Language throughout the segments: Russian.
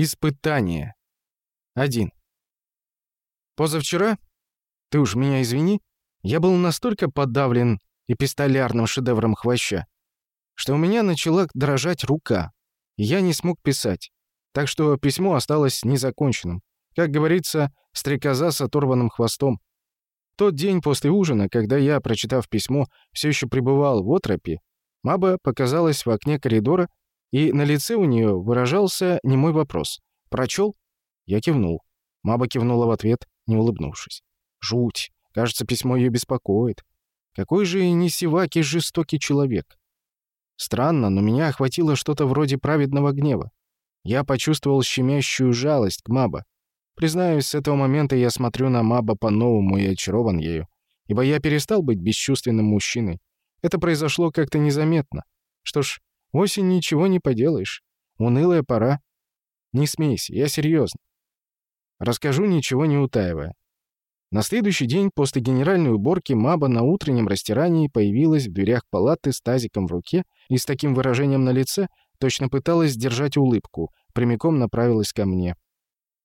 Испытание. 1. Позавчера, ты уж меня извини, я был настолько подавлен эпистолярным шедевром хвоща, что у меня начала дрожать рука, и я не смог писать. Так что письмо осталось незаконченным. Как говорится, стрекоза с оторванным хвостом. Тот день после ужина, когда я, прочитав письмо, все еще пребывал в отропе, Маба показалась в окне коридора, и на лице у нее выражался немой вопрос. «Прочел?» Я кивнул. Маба кивнула в ответ, не улыбнувшись. «Жуть. Кажется, письмо ее беспокоит. Какой же не сиваки жестокий человек. Странно, но меня охватило что-то вроде праведного гнева. Я почувствовал щемящую жалость к Маба. Признаюсь, с этого момента я смотрю на Маба по-новому и очарован ею, ибо я перестал быть бесчувственным мужчиной. Это произошло как-то незаметно. Что ж, осень ничего не поделаешь. Унылая пора. Не смейся, я серьезно. Расскажу, ничего не утаивая. На следующий день после генеральной уборки Маба на утреннем растирании появилась в дверях палаты с тазиком в руке и с таким выражением на лице точно пыталась сдержать улыбку, прямиком направилась ко мне.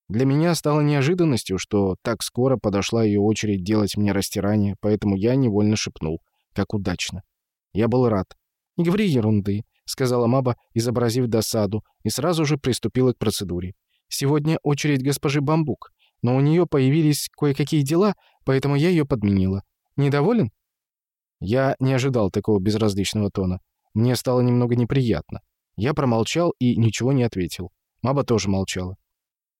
Для меня стало неожиданностью, что так скоро подошла ее очередь делать мне растирание, поэтому я невольно шепнул. Как удачно. Я был рад. «Не говори ерунды», — сказала Маба, изобразив досаду, и сразу же приступила к процедуре. «Сегодня очередь госпожи Бамбук но у нее появились кое-какие дела, поэтому я ее подменила. Недоволен?» Я не ожидал такого безразличного тона. Мне стало немного неприятно. Я промолчал и ничего не ответил. Маба тоже молчала.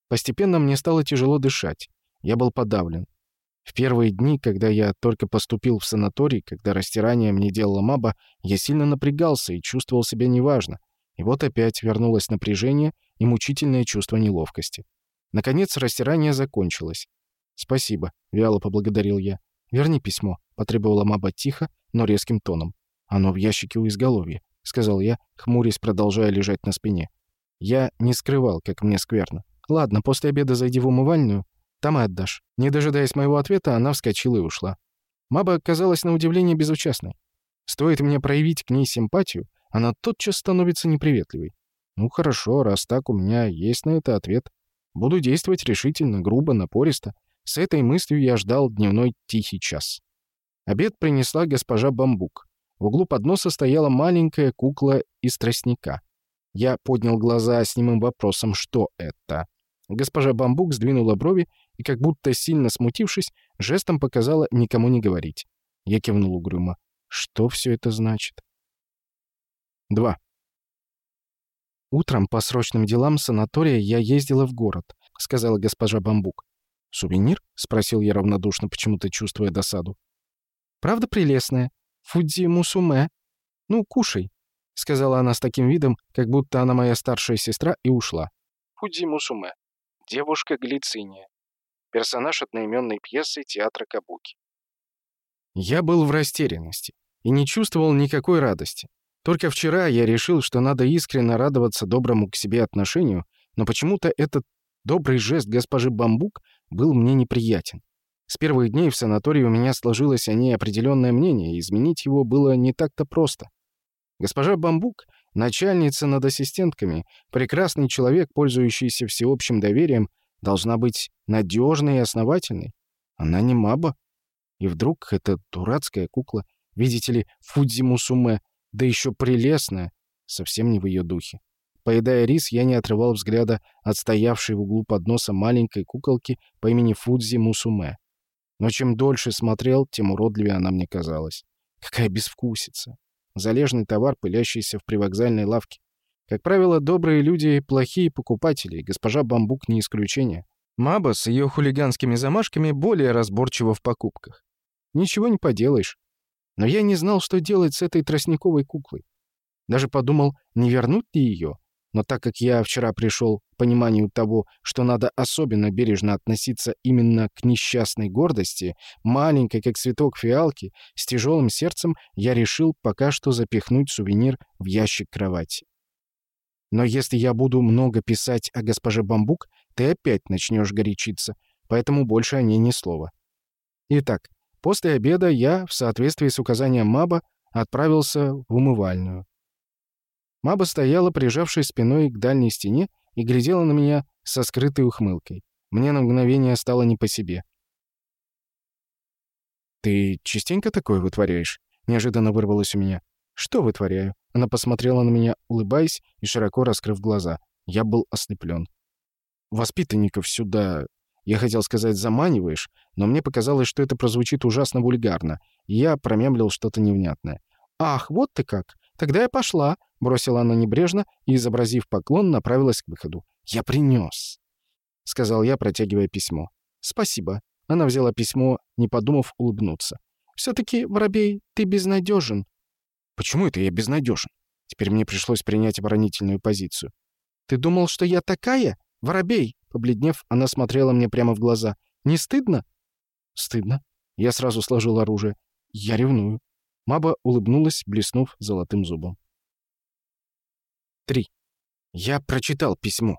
Постепенно мне стало тяжело дышать. Я был подавлен. В первые дни, когда я только поступил в санаторий, когда растирание мне делала Маба, я сильно напрягался и чувствовал себя неважно. И вот опять вернулось напряжение и мучительное чувство неловкости. Наконец, растирание закончилось. «Спасибо», — вяло поблагодарил я. «Верни письмо», — потребовала Маба тихо, но резким тоном. «Оно в ящике у изголовья», — сказал я, хмурясь, продолжая лежать на спине. Я не скрывал, как мне скверно. «Ладно, после обеда зайди в умывальную, там и отдашь». Не дожидаясь моего ответа, она вскочила и ушла. Маба оказалась на удивление безучастной. Стоит мне проявить к ней симпатию, она тотчас становится неприветливой. Ну хорошо, раз так, у меня есть на это ответ. Буду действовать решительно, грубо, напористо. С этой мыслью я ждал дневной тихий час. Обед принесла госпожа Бамбук. В углу подноса стояла маленькая кукла из тростника. Я поднял глаза с немым вопросом «Что это?». Госпожа Бамбук сдвинула брови и, как будто сильно смутившись, жестом показала никому не говорить. Я кивнул угрюмо. Что все это значит? 2. «Утром по срочным делам санатория я ездила в город», — сказала госпожа Бамбук. «Сувенир?» — спросил я равнодушно, почему-то чувствуя досаду. «Правда прелестная? Фудзи Мусуме. Ну, кушай», — сказала она с таким видом, как будто она моя старшая сестра, и ушла. Фудзи Мусуме. Девушка Глициния. Персонаж одноименной пьесы театра Кабуки. Я был в растерянности и не чувствовал никакой радости. Только вчера я решил, что надо искренне радоваться доброму к себе отношению, но почему-то этот добрый жест госпожи Бамбук был мне неприятен. С первых дней в санатории у меня сложилось о ней определенное мнение, и изменить его было не так-то просто. Госпожа Бамбук, начальница над ассистентками, прекрасный человек, пользующийся всеобщим доверием, должна быть надежной и основательной. Она не маба. И вдруг эта дурацкая кукла, видите ли, Фудзи Мусуме, да еще прелестная, совсем не в ее духе. Поедая рис, я не отрывал взгляда от стоявшей в углу подноса маленькой куколки по имени Фудзи Мусуме. Но чем дольше смотрел, тем уродливее она мне казалась. Какая безвкусица. Залежный товар, пылящийся в привокзальной лавке. Как правило, добрые люди — плохие покупатели, госпожа Бамбук не исключение. Маба с ее хулиганскими замашками более разборчива в покупках. Ничего не поделаешь. Но я не знал, что делать с этой тростниковой куклой. Даже подумал, не вернуть ли ее. Но так как я вчера пришел к пониманию того, что надо особенно бережно относиться именно к несчастной гордости, маленькой, как цветок фиалки, с тяжелым сердцем, я решил пока что запихнуть сувенир в ящик кровати. Но если я буду много писать о госпоже Бамбук, ты опять начнешь горячиться, поэтому больше о ней ни слова. Итак, После обеда я, в соответствии с указанием Маба, отправился в умывальную. Маба стояла, прижавшись спиной к дальней стене, и глядела на меня со скрытой ухмылкой. Мне на мгновение стало не по себе. «Ты частенько такое вытворяешь?» — неожиданно вырвалось у меня. «Что вытворяю?» Она посмотрела на меня, улыбаясь и широко раскрыв глаза. Я был ослеплен. «Воспитанников сюда...» Я хотел сказать «заманиваешь», но мне показалось, что это прозвучит ужасно вульгарно, я промямлил что-то невнятное. «Ах, вот ты как! Тогда я пошла!» — бросила она небрежно и, изобразив поклон, направилась к выходу. «Я принес!» — сказал я, протягивая письмо. «Спасибо». Она взяла письмо, не подумав улыбнуться. «Все-таки, воробей, ты безнадежен». «Почему это я безнадежен?» Теперь мне пришлось принять оборонительную позицию. «Ты думал, что я такая? Воробей!» Побледнев, она смотрела мне прямо в глаза. «Не стыдно?» «Стыдно». Я сразу сложил оружие. «Я ревную». Маба улыбнулась, блеснув золотым зубом. 3. Я прочитал письмо.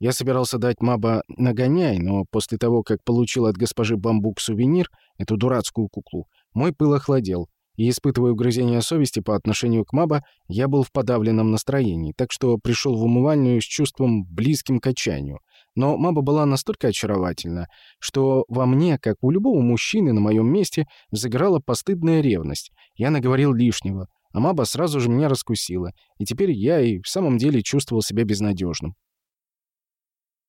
Я собирался дать Маба нагоняй, но после того, как получил от госпожи Бамбук сувенир, эту дурацкую куклу, мой пыл охладел, и, испытывая угрызение совести по отношению к Маба, я был в подавленном настроении, так что пришел в умывальную с чувством близким к отчаянию. Но Маба была настолько очаровательна, что во мне, как у любого мужчины на моем месте, взыграла постыдная ревность. Я наговорил лишнего, а Маба сразу же меня раскусила, и теперь я и в самом деле чувствовал себя безнадежным.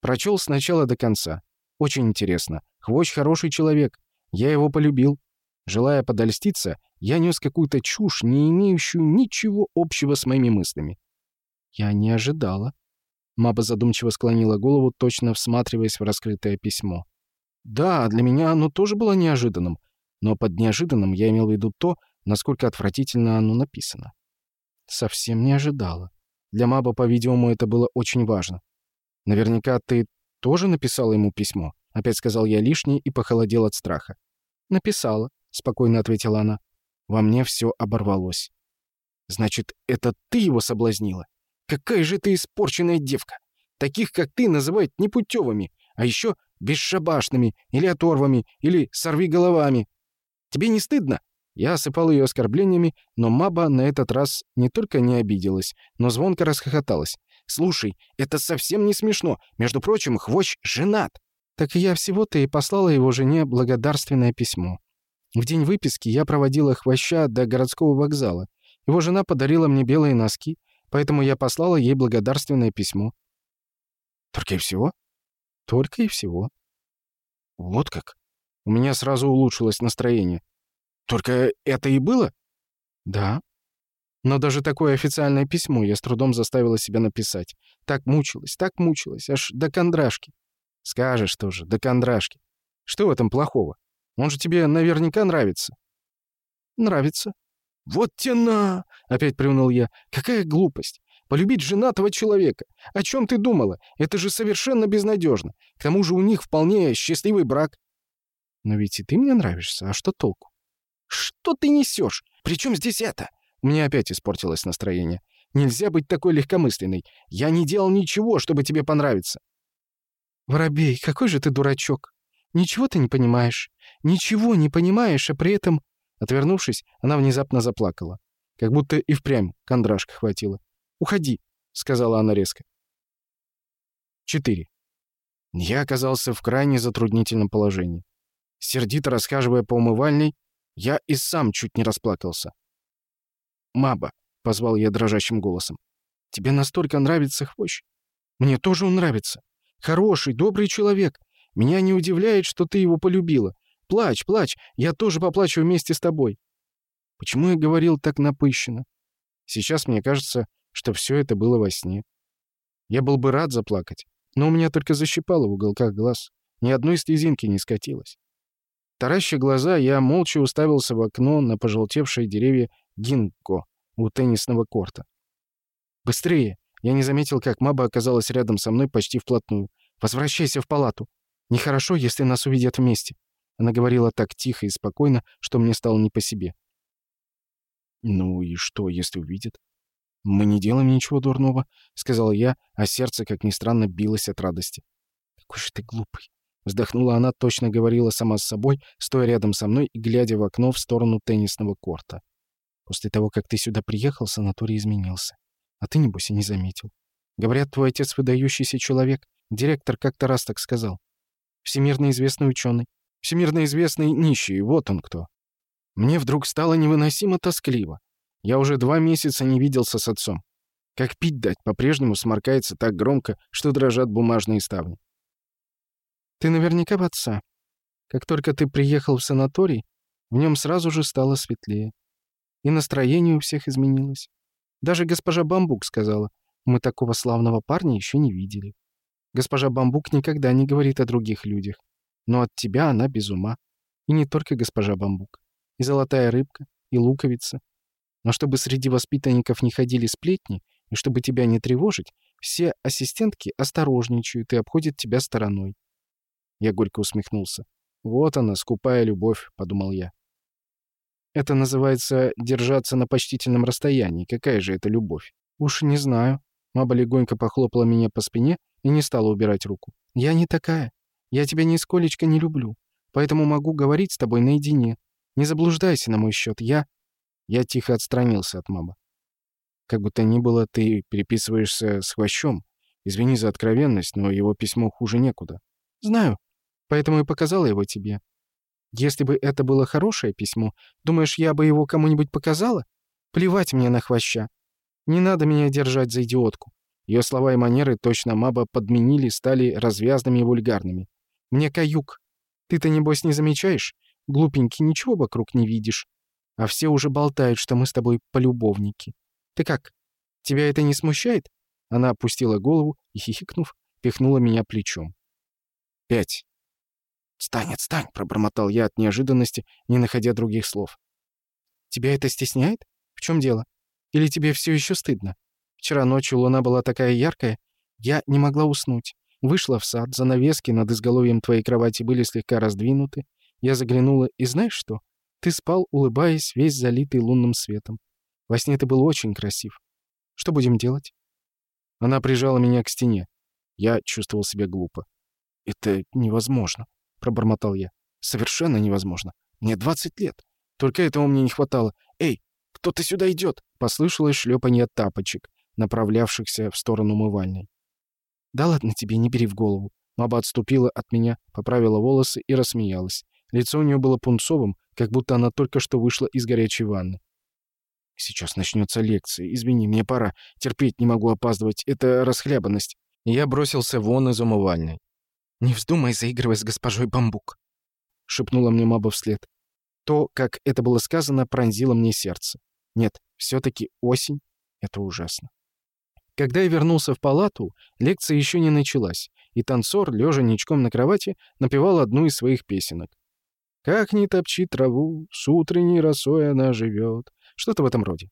Прочел сначала до конца. Очень интересно. Хвощ хороший человек. Я его полюбил. Желая подольститься, я нес какую-то чушь, не имеющую ничего общего с моими мыслями. Я не ожидала. Маба задумчиво склонила голову, точно всматриваясь в раскрытое письмо. Да, для меня оно тоже было неожиданным. Но под неожиданным я имел в виду то, насколько отвратительно оно написано. Совсем не ожидала. Для Маба, по-видимому, это было очень важно. «Наверняка ты тоже написала ему письмо?» Опять сказал я лишнее и похолодел от страха. «Написала», — спокойно ответила она. Во мне все оборвалось. «Значит, это ты его соблазнила? Какая же ты испорченная девка! Таких, как ты, называют непутевыми, а еще бесшабашными, или оторвами, или сорвиголовами. Тебе не стыдно?» Я осыпал ее оскорблениями, но Маба на этот раз не только не обиделась, но звонко расхохоталась. Слушай, это совсем не смешно. Между прочим, Хвощ женат. Так я всего-то и послала его жене благодарственное письмо. В день выписки я проводила Хвоща до городского вокзала. Его жена подарила мне белые носки, поэтому я послала ей благодарственное письмо. Только и всего? Только и всего. Вот как. У меня сразу улучшилось настроение. Только это и было? Да. Но даже такое официальное письмо я с трудом заставила себя написать. Так мучилась, так мучилась, аж до кондрашки. Скажешь тоже, до кондрашки. Что в этом плохого? Он же тебе наверняка нравится. Нравится. Вот тена! Опять привнул я. Какая глупость. Полюбить женатого человека. О чем ты думала? Это же совершенно безнадежно. К тому же у них вполне счастливый брак. Но ведь и ты мне нравишься. А что толку? Что ты несешь? Причем здесь это? Меня опять испортилось настроение. Нельзя быть такой легкомысленной. Я не делал ничего, чтобы тебе понравиться. Воробей, какой же ты дурачок. Ничего ты не понимаешь. Ничего не понимаешь, а при этом... Отвернувшись, она внезапно заплакала. Как будто и впрямь кондрашка хватило. «Уходи», — сказала она резко. 4. Я оказался в крайне затруднительном положении. Сердито расхаживая по умывальной, я и сам чуть не расплакался. «Маба», — позвал я дрожащим голосом, — «тебе настолько нравится хвощ? Мне тоже он нравится. Хороший, добрый человек. Меня не удивляет, что ты его полюбила. Плачь, плачь, я тоже поплачу вместе с тобой». Почему я говорил так напыщенно? Сейчас мне кажется, что все это было во сне. Я был бы рад заплакать, но у меня только защипало в уголках глаз. Ни одной слезинки не скатилось. Тараща глаза, я молча уставился в окно на пожелтевшие деревья гинко у теннисного корта. «Быстрее!» Я не заметил, как Маба оказалась рядом со мной почти вплотную. «Возвращайся в палату. Нехорошо, если нас увидят вместе». Она говорила так тихо и спокойно, что мне стало не по себе. «Ну и что, если увидят?» «Мы не делаем ничего дурного», — сказал я, а сердце, как ни странно, билось от радости. «Какой же ты глупый!» Вздохнула она, точно говорила сама с собой, стоя рядом со мной и глядя в окно в сторону теннисного корта. После того, как ты сюда приехал, санаторий изменился. А ты, небось, и не заметил. Говорят, твой отец выдающийся человек. Директор как-то раз так сказал. Всемирно известный ученый. Всемирно известный нищий, вот он кто. Мне вдруг стало невыносимо тоскливо. Я уже два месяца не виделся с отцом. Как пить дать, по-прежнему сморкается так громко, что дрожат бумажные ставни. Ты наверняка в отца. Как только ты приехал в санаторий, в нем сразу же стало светлее. И настроение у всех изменилось. Даже госпожа Бамбук сказала, мы такого славного парня еще не видели. Госпожа Бамбук никогда не говорит о других людях. Но от тебя она без ума. И не только госпожа Бамбук. И золотая рыбка, и луковица. Но чтобы среди воспитанников не ходили сплетни, и чтобы тебя не тревожить, все ассистентки осторожничают и обходят тебя стороной. Я горько усмехнулся. «Вот она, скупая любовь», — подумал я. «Это называется держаться на почтительном расстоянии. Какая же это любовь?» «Уж не знаю». Маба легонько похлопала меня по спине и не стала убирать руку. «Я не такая. Я тебя нисколечко не люблю. Поэтому могу говорить с тобой наедине. Не заблуждайся на мой счет. Я...» Я тихо отстранился от Маба. Как бы то ни было, ты переписываешься с Хвощом. Извини за откровенность, но его письмо хуже некуда. Знаю. Поэтому и показала его тебе. Если бы это было хорошее письмо, думаешь, я бы его кому-нибудь показала? Плевать мне на Хвоща. Не надо меня держать за идиотку. Ее слова и манеры точно Маба подменили, стали развязными и вульгарными. Мне каюк. Ты-то, небось, не замечаешь? Глупенький, ничего вокруг не видишь. А все уже болтают, что мы с тобой полюбовники. Ты как? Тебя это не смущает?» Она опустила голову и, хихикнув, пихнула меня плечом. «Пять». «Отстань, отстань!» — пробормотал я от неожиданности, не находя других слов. «Тебя это стесняет? В чем дело? Или тебе все еще стыдно? Вчера ночью луна была такая яркая, я не могла уснуть. Вышла в сад, занавески над изголовьем твоей кровати были слегка раздвинуты. Я заглянула, и знаешь что? Ты спал, улыбаясь, весь залитый лунным светом. Во сне ты был очень красив. Что будем делать?» Она прижала меня к стене. Я чувствовал себя глупо. «Это невозможно», — пробормотал я. «Совершенно невозможно. Мне 20 лет. Только этого мне не хватало. Эй, кто-то сюда идет!» Послышалось шлепанье тапочек, направлявшихся в сторону умывальной. «Да ладно тебе, не бери в голову». Маба отступила от меня, поправила волосы и рассмеялась. Лицо у нее было пунцовым, как будто она только что вышла из горячей ванны. Сейчас начнется лекция. Извини, мне пора. Терпеть не могу опаздывать. Это расхлябанность. Я бросился вон из умывальной. «Не вздумай заигрывать с госпожой Бамбук», — шепнула мне Маба вслед. То, как это было сказано, пронзило мне сердце. Нет, все-таки осень — это ужасно. Когда я вернулся в палату, лекция еще не началась, и танцор, лежа ничком на кровати, напевал одну из своих песенок. «Как не топчи траву, с утренней росой она живет, что-то в этом роде.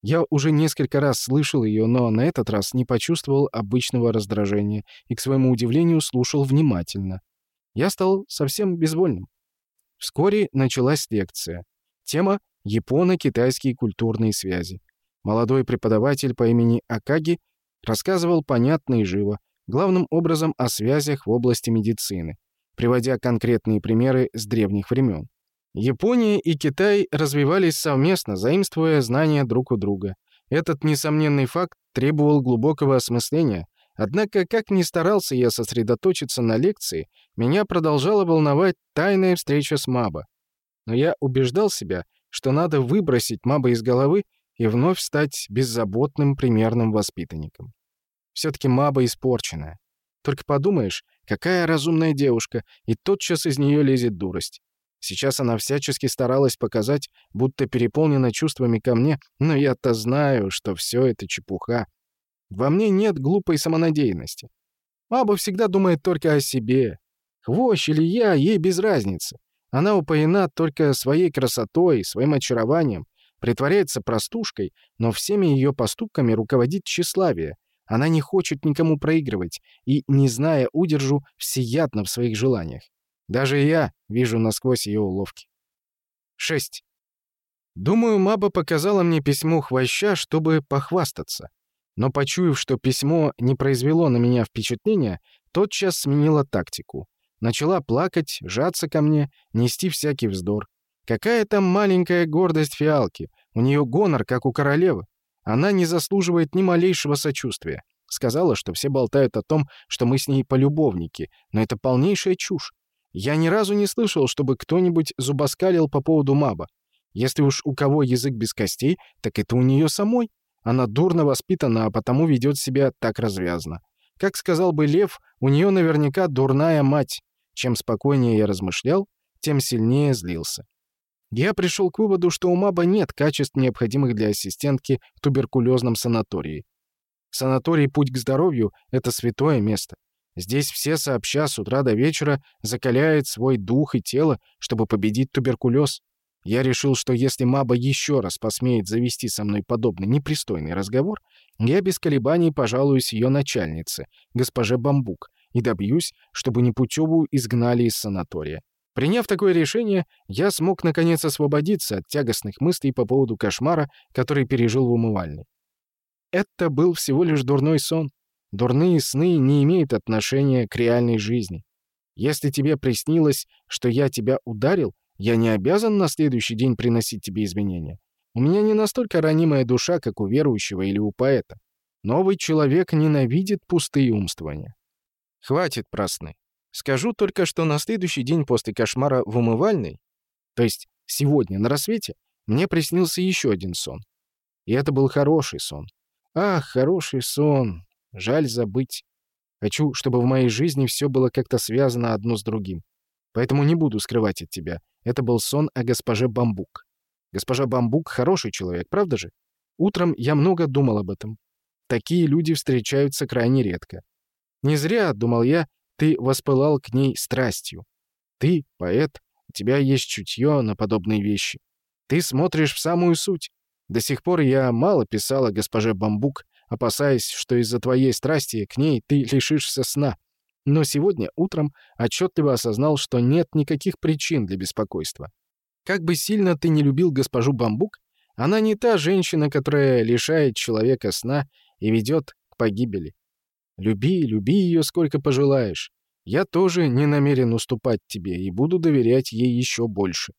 Я уже несколько раз слышал ее, но на этот раз не почувствовал обычного раздражения и, к своему удивлению, слушал внимательно. Я стал совсем безвольным. Вскоре началась лекция. Тема «Японо-китайские культурные связи». Молодой преподаватель по имени Акаги рассказывал понятно и живо, главным образом о связях в области медицины, приводя конкретные примеры с древних времен. Япония и Китай развивались совместно, заимствуя знания друг у друга. Этот несомненный факт требовал глубокого осмысления, однако, как ни старался я сосредоточиться на лекции, меня продолжала волновать тайная встреча с Маба. Но я убеждал себя, что надо выбросить Маба из головы и вновь стать беззаботным примерным воспитанником. Все-таки Маба испорченная. Только подумаешь, какая разумная девушка, и тотчас из нее лезет дурость. Сейчас она всячески старалась показать, будто переполнена чувствами ко мне, но я-то знаю, что все это чепуха. Во мне нет глупой самонадеянности. Маба всегда думает только о себе. Хвощ или я, ей без разницы. Она упоена только своей красотой, своим очарованием, притворяется простушкой, но всеми ее поступками руководит тщеславие. Она не хочет никому проигрывать и, не зная удержу, всеядна в своих желаниях. Даже я вижу насквозь ее уловки. 6. Думаю, Маба показала мне письмо хвоща, чтобы похвастаться. Но почуяв, что письмо не произвело на меня впечатления, тотчас сменила тактику. Начала плакать, жаться ко мне, нести всякий вздор. Какая там маленькая гордость фиалки. У нее гонор, как у королевы. Она не заслуживает ни малейшего сочувствия. Сказала, что все болтают о том, что мы с ней полюбовники, но это полнейшая чушь. Я ни разу не слышал, чтобы кто-нибудь зубоскалил по поводу Маба. Если уж у кого язык без костей, так это у нее самой. Она дурно воспитана, а потому ведет себя так развязно. Как сказал бы Лев, у нее наверняка дурная мать. Чем спокойнее я размышлял, тем сильнее злился. Я пришел к выводу, что у Маба нет качеств, необходимых для ассистентки в туберкулезном санатории. Санаторий «Путь к здоровью» — это святое место. Здесь все сообща с утра до вечера закаляют свой дух и тело, чтобы победить туберкулез. Я решил, что если Маба еще раз посмеет завести со мной подобный непристойный разговор, я без колебаний пожалуюсь ее начальнице, госпоже Бамбук, и добьюсь, чтобы непутевую изгнали из санатория. Приняв такое решение, я смог наконец освободиться от тягостных мыслей по поводу кошмара, который пережил в умывальной. Это был всего лишь дурной сон. Дурные сны не имеют отношения к реальной жизни. Если тебе приснилось, что я тебя ударил, я не обязан на следующий день приносить тебе извинения. У меня не настолько ранимая душа, как у верующего или у поэта. Новый человек ненавидит пустые умствования. Хватит про сны. Скажу только, что на следующий день после кошмара в умывальной, то есть сегодня на рассвете, мне приснился еще один сон. И это был хороший сон. Ах, хороший сон. Жаль забыть. Хочу, чтобы в моей жизни все было как-то связано одно с другим. Поэтому не буду скрывать от тебя. Это был сон о госпоже Бамбук. Госпожа Бамбук — хороший человек, правда же? Утром я много думал об этом. Такие люди встречаются крайне редко. Не зря, думал я, ты воспылал к ней страстью. Ты, поэт, у тебя есть чутье на подобные вещи. Ты смотришь в самую суть. До сих пор я мало писал о госпоже Бамбук, опасаясь, что из-за твоей страсти к ней ты лишишься сна. Но сегодня утром отчетливо осознал, что нет никаких причин для беспокойства. Как бы сильно ты не любил госпожу Бамбук, она не та женщина, которая лишает человека сна и ведет к погибели. Люби, люби ее сколько пожелаешь. Я тоже не намерен уступать тебе и буду доверять ей еще больше.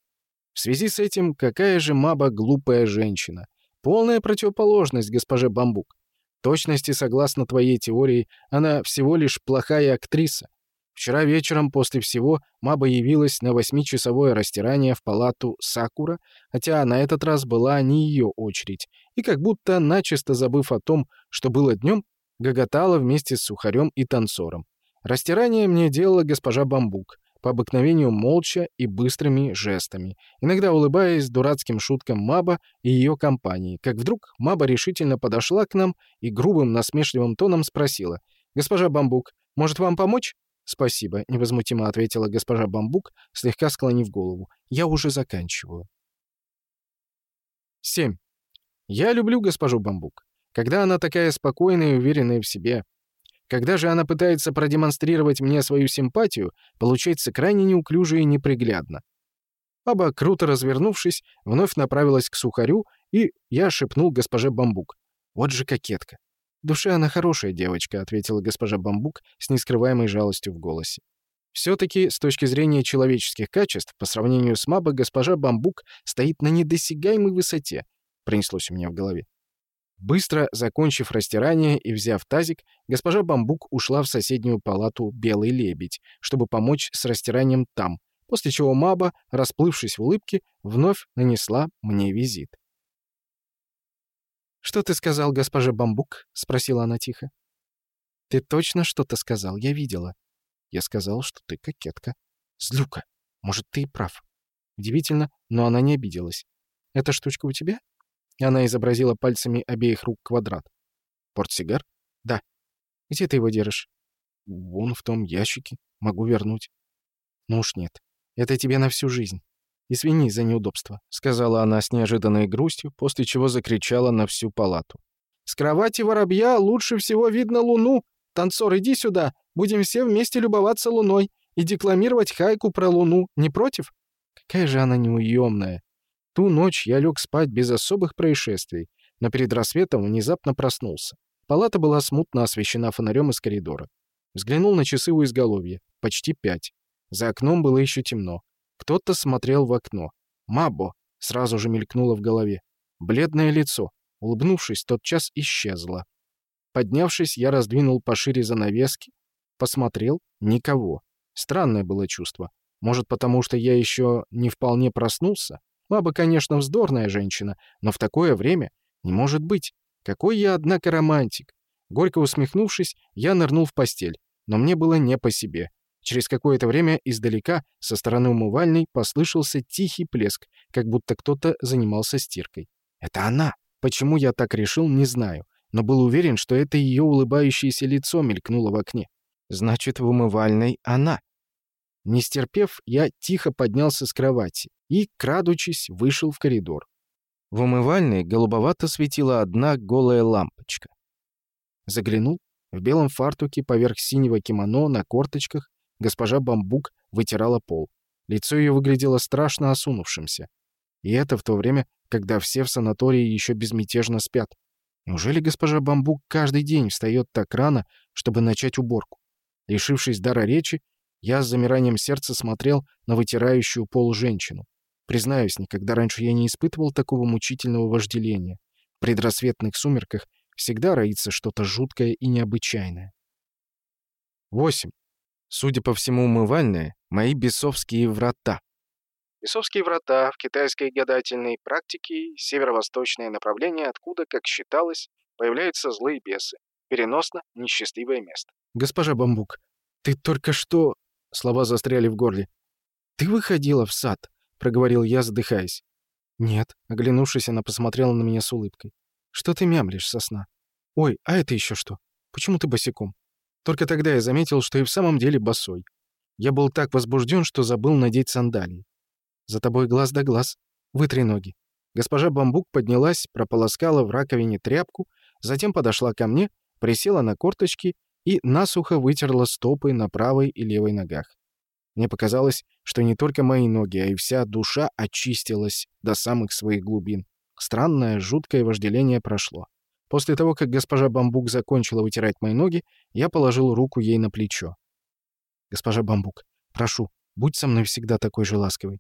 В связи с этим, какая же Маба глупая женщина. Полная противоположность госпоже Бамбук. Точности, согласно твоей теории, она всего лишь плохая актриса. Вчера вечером после всего Маба явилась на восьмичасовое растирание в палату Сакура, хотя на этот раз была не ее очередь, и как будто, начисто забыв о том, что было днем, гоготала вместе с сухарем и танцором. Растирание мне делала госпожа Бамбук, по обыкновению молча и быстрыми жестами, иногда улыбаясь дурацким шуткам Маба и ее компании, как вдруг Маба решительно подошла к нам и грубым насмешливым тоном спросила, «Госпожа Бамбук, может вам помочь?» «Спасибо», — невозмутимо ответила госпожа Бамбук, слегка склонив голову. «Я уже заканчиваю». 7. Я люблю госпожу Бамбук. Когда она такая спокойная и уверенная в себе. Когда же она пытается продемонстрировать мне свою симпатию, получается крайне неуклюже и неприглядно. Баба, круто развернувшись, вновь направилась к сухарю, и я шепнул госпоже Бамбук. «Вот же кокетка!» «В душе она хорошая девочка», — ответила госпожа Бамбук с нескрываемой жалостью в голосе. Все-таки, с точки зрения человеческих качеств, по сравнению с Маба, госпожа Бамбук стоит на недосягаемой высоте, пронеслось у меня в голове. Быстро закончив растирание и взяв тазик, госпожа Бамбук ушла в соседнюю палату «Белый лебедь», чтобы помочь с растиранием там, после чего Маба, расплывшись в улыбке, вновь нанесла мне визит. «Что ты сказал, госпожа Бамбук?» — спросила она тихо. «Ты точно что-то сказал, я видела». «Я сказал, что ты кокетка». «Злюка, может, ты и прав». Удивительно, но она не обиделась. «Эта штучка у тебя?» Она изобразила пальцами обеих рук квадрат. «Портсигар?» «Да». «Где ты его держишь?» «Вон в том ящике. Могу вернуть». «Ну уж нет. Это тебе на всю жизнь. Извини за неудобство», — сказала она с неожиданной грустью, после чего закричала на всю палату. «С кровати воробья лучше всего видно луну. Танцор, иди сюда. Будем все вместе любоваться луной и декламировать хайку про луну. Не против?» Какая же она неуемная. Ту ночь я лег спать без особых происшествий, но перед рассветом внезапно проснулся. Палата была смутно освещена фонарем из коридора. Взглянул на часы у изголовья. Почти пять. За окном было еще темно. Кто-то смотрел в окно. «Мабо!» — сразу же мелькнуло в голове. Бледное лицо. Улыбнувшись, тотчас исчезло. Поднявшись, я раздвинул пошире занавески, посмотрел — никого. Странное было чувство. Может, потому что я еще не вполне проснулся? Баба, конечно, вздорная женщина, но в такое время не может быть. Какой я, однако, романтик. Горько усмехнувшись, я нырнул в постель, но мне было не по себе. Через какое-то время издалека, со стороны умывальной, послышался тихий плеск, как будто кто-то занимался стиркой. Это она. Почему я так решил, не знаю, но был уверен, что это ее улыбающееся лицо мелькнуло в окне. Значит, в умывальной она. Не стерпев, я тихо поднялся с кровати и, крадучись, вышел в коридор. В умывальной голубовато светила одна голая лампочка. Заглянул. В белом фартуке поверх синего кимоно на корточках госпожа Бамбук вытирала пол. Лицо ее выглядело страшно осунувшимся. И это в то время, когда все в санатории еще безмятежно спят. Неужели госпожа Бамбук каждый день встает так рано, чтобы начать уборку? Лишившись дара речи, я с замиранием сердца смотрел на вытирающую пол женщину. Признаюсь, никогда раньше я не испытывал такого мучительного вожделения. В предрассветных сумерках всегда роится что-то жуткое и необычайное. 8. Судя по всему, умывальные — мои бесовские врата. Бесовские врата в китайской гадательной практике — северо-восточное направление, откуда, как считалось, появляются злые бесы. Переносно — несчастливое место. «Госпожа Бамбук, ты только что...» Слова застряли в горле. «Ты выходила в сад?» — проговорил я, задыхаясь. «Нет», — оглянувшись, она посмотрела на меня с улыбкой. «Что ты мямлишь, сосна? Ой, а это еще что? Почему ты босиком?» Только тогда я заметил, что и в самом деле босой. Я был так возбужден, что забыл надеть сандалии. «За тобой глаз да глаз. Вытри ноги». Госпожа Бамбук поднялась, прополоскала в раковине тряпку, затем подошла ко мне, присела на корточки и насухо вытерла стопы на правой и левой ногах. Мне показалось, что не только мои ноги, а и вся душа очистилась до самых своих глубин. Странное, жуткое вожделение прошло. После того, как госпожа Бамбук закончила вытирать мои ноги, я положил руку ей на плечо. «Госпожа Бамбук, прошу, будь со мной всегда такой же ласковой».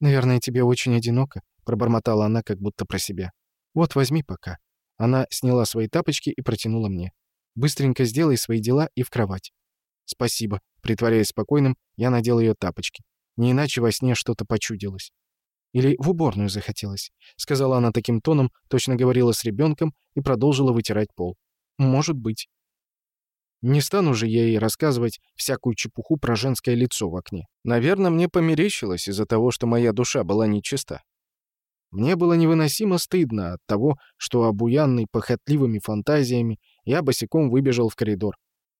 «Наверное, тебе очень одиноко», — пробормотала она как будто про себя. «Вот, возьми пока». Она сняла свои тапочки и протянула мне. «Быстренько сделай свои дела и в кровать». «Спасибо», — притворяясь спокойным, я надел ее тапочки. Не иначе во сне что-то почудилось. Или в уборную захотелось», — сказала она таким тоном, точно говорила с ребенком и продолжила вытирать пол. «Может быть». Не стану же я ей рассказывать всякую чепуху про женское лицо в окне. Наверное, мне померещилось из-за того, что моя душа была нечиста. Мне было невыносимо стыдно от того, что, обуянный похотливыми фантазиями, я босиком выбежал в коридор.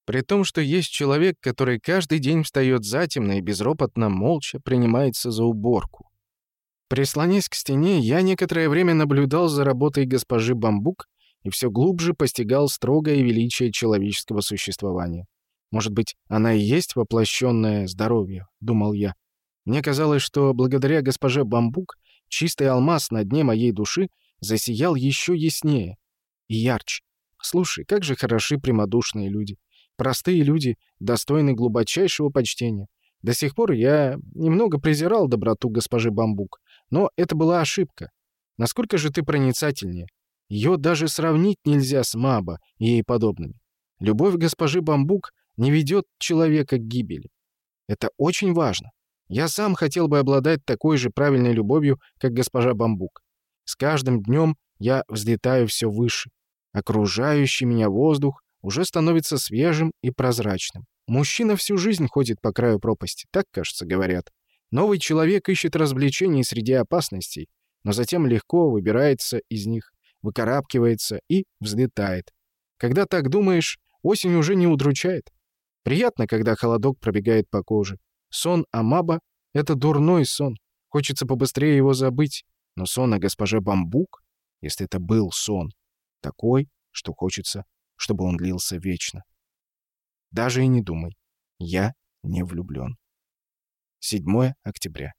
При том, что есть человек, который каждый день встает затемно и безропотно, молча принимается за уборку. Прислонясь к стене, я некоторое время наблюдал за работой госпожи Бамбук и все глубже постигал строгое величие человеческого существования. Может быть, она и есть воплощенное здоровье, думал я. Мне казалось, что благодаря госпоже Бамбук чистый алмаз на дне моей души засиял еще яснее и ярче. Слушай, как же хороши прямодушные люди. Простые люди, достойны глубочайшего почтения. До сих пор я немного презирал доброту госпожи Бамбук, но это была ошибка. Насколько же ты проницательнее? Ее даже сравнить нельзя с Маба и ей подобными. Любовь госпожи Бамбук не ведет человека к гибели. Это очень важно. Я сам хотел бы обладать такой же правильной любовью, как госпожа Бамбук. С каждым днем я взлетаю все выше. Окружающий меня воздух уже становится свежим и прозрачным. Мужчина всю жизнь ходит по краю пропасти, так, кажется, говорят. Новый человек ищет развлечений среди опасностей, но затем легко выбирается из них, выкарабкивается и взлетает. Когда так думаешь, осень уже не удручает. Приятно, когда холодок пробегает по коже. Сон Амаба — это дурной сон. Хочется побыстрее его забыть. Но сон о госпоже Бамбук, если это был сон, такой, что хочется, чтобы он длился вечно. Даже и не думай. Я не влюблен. 7 октября.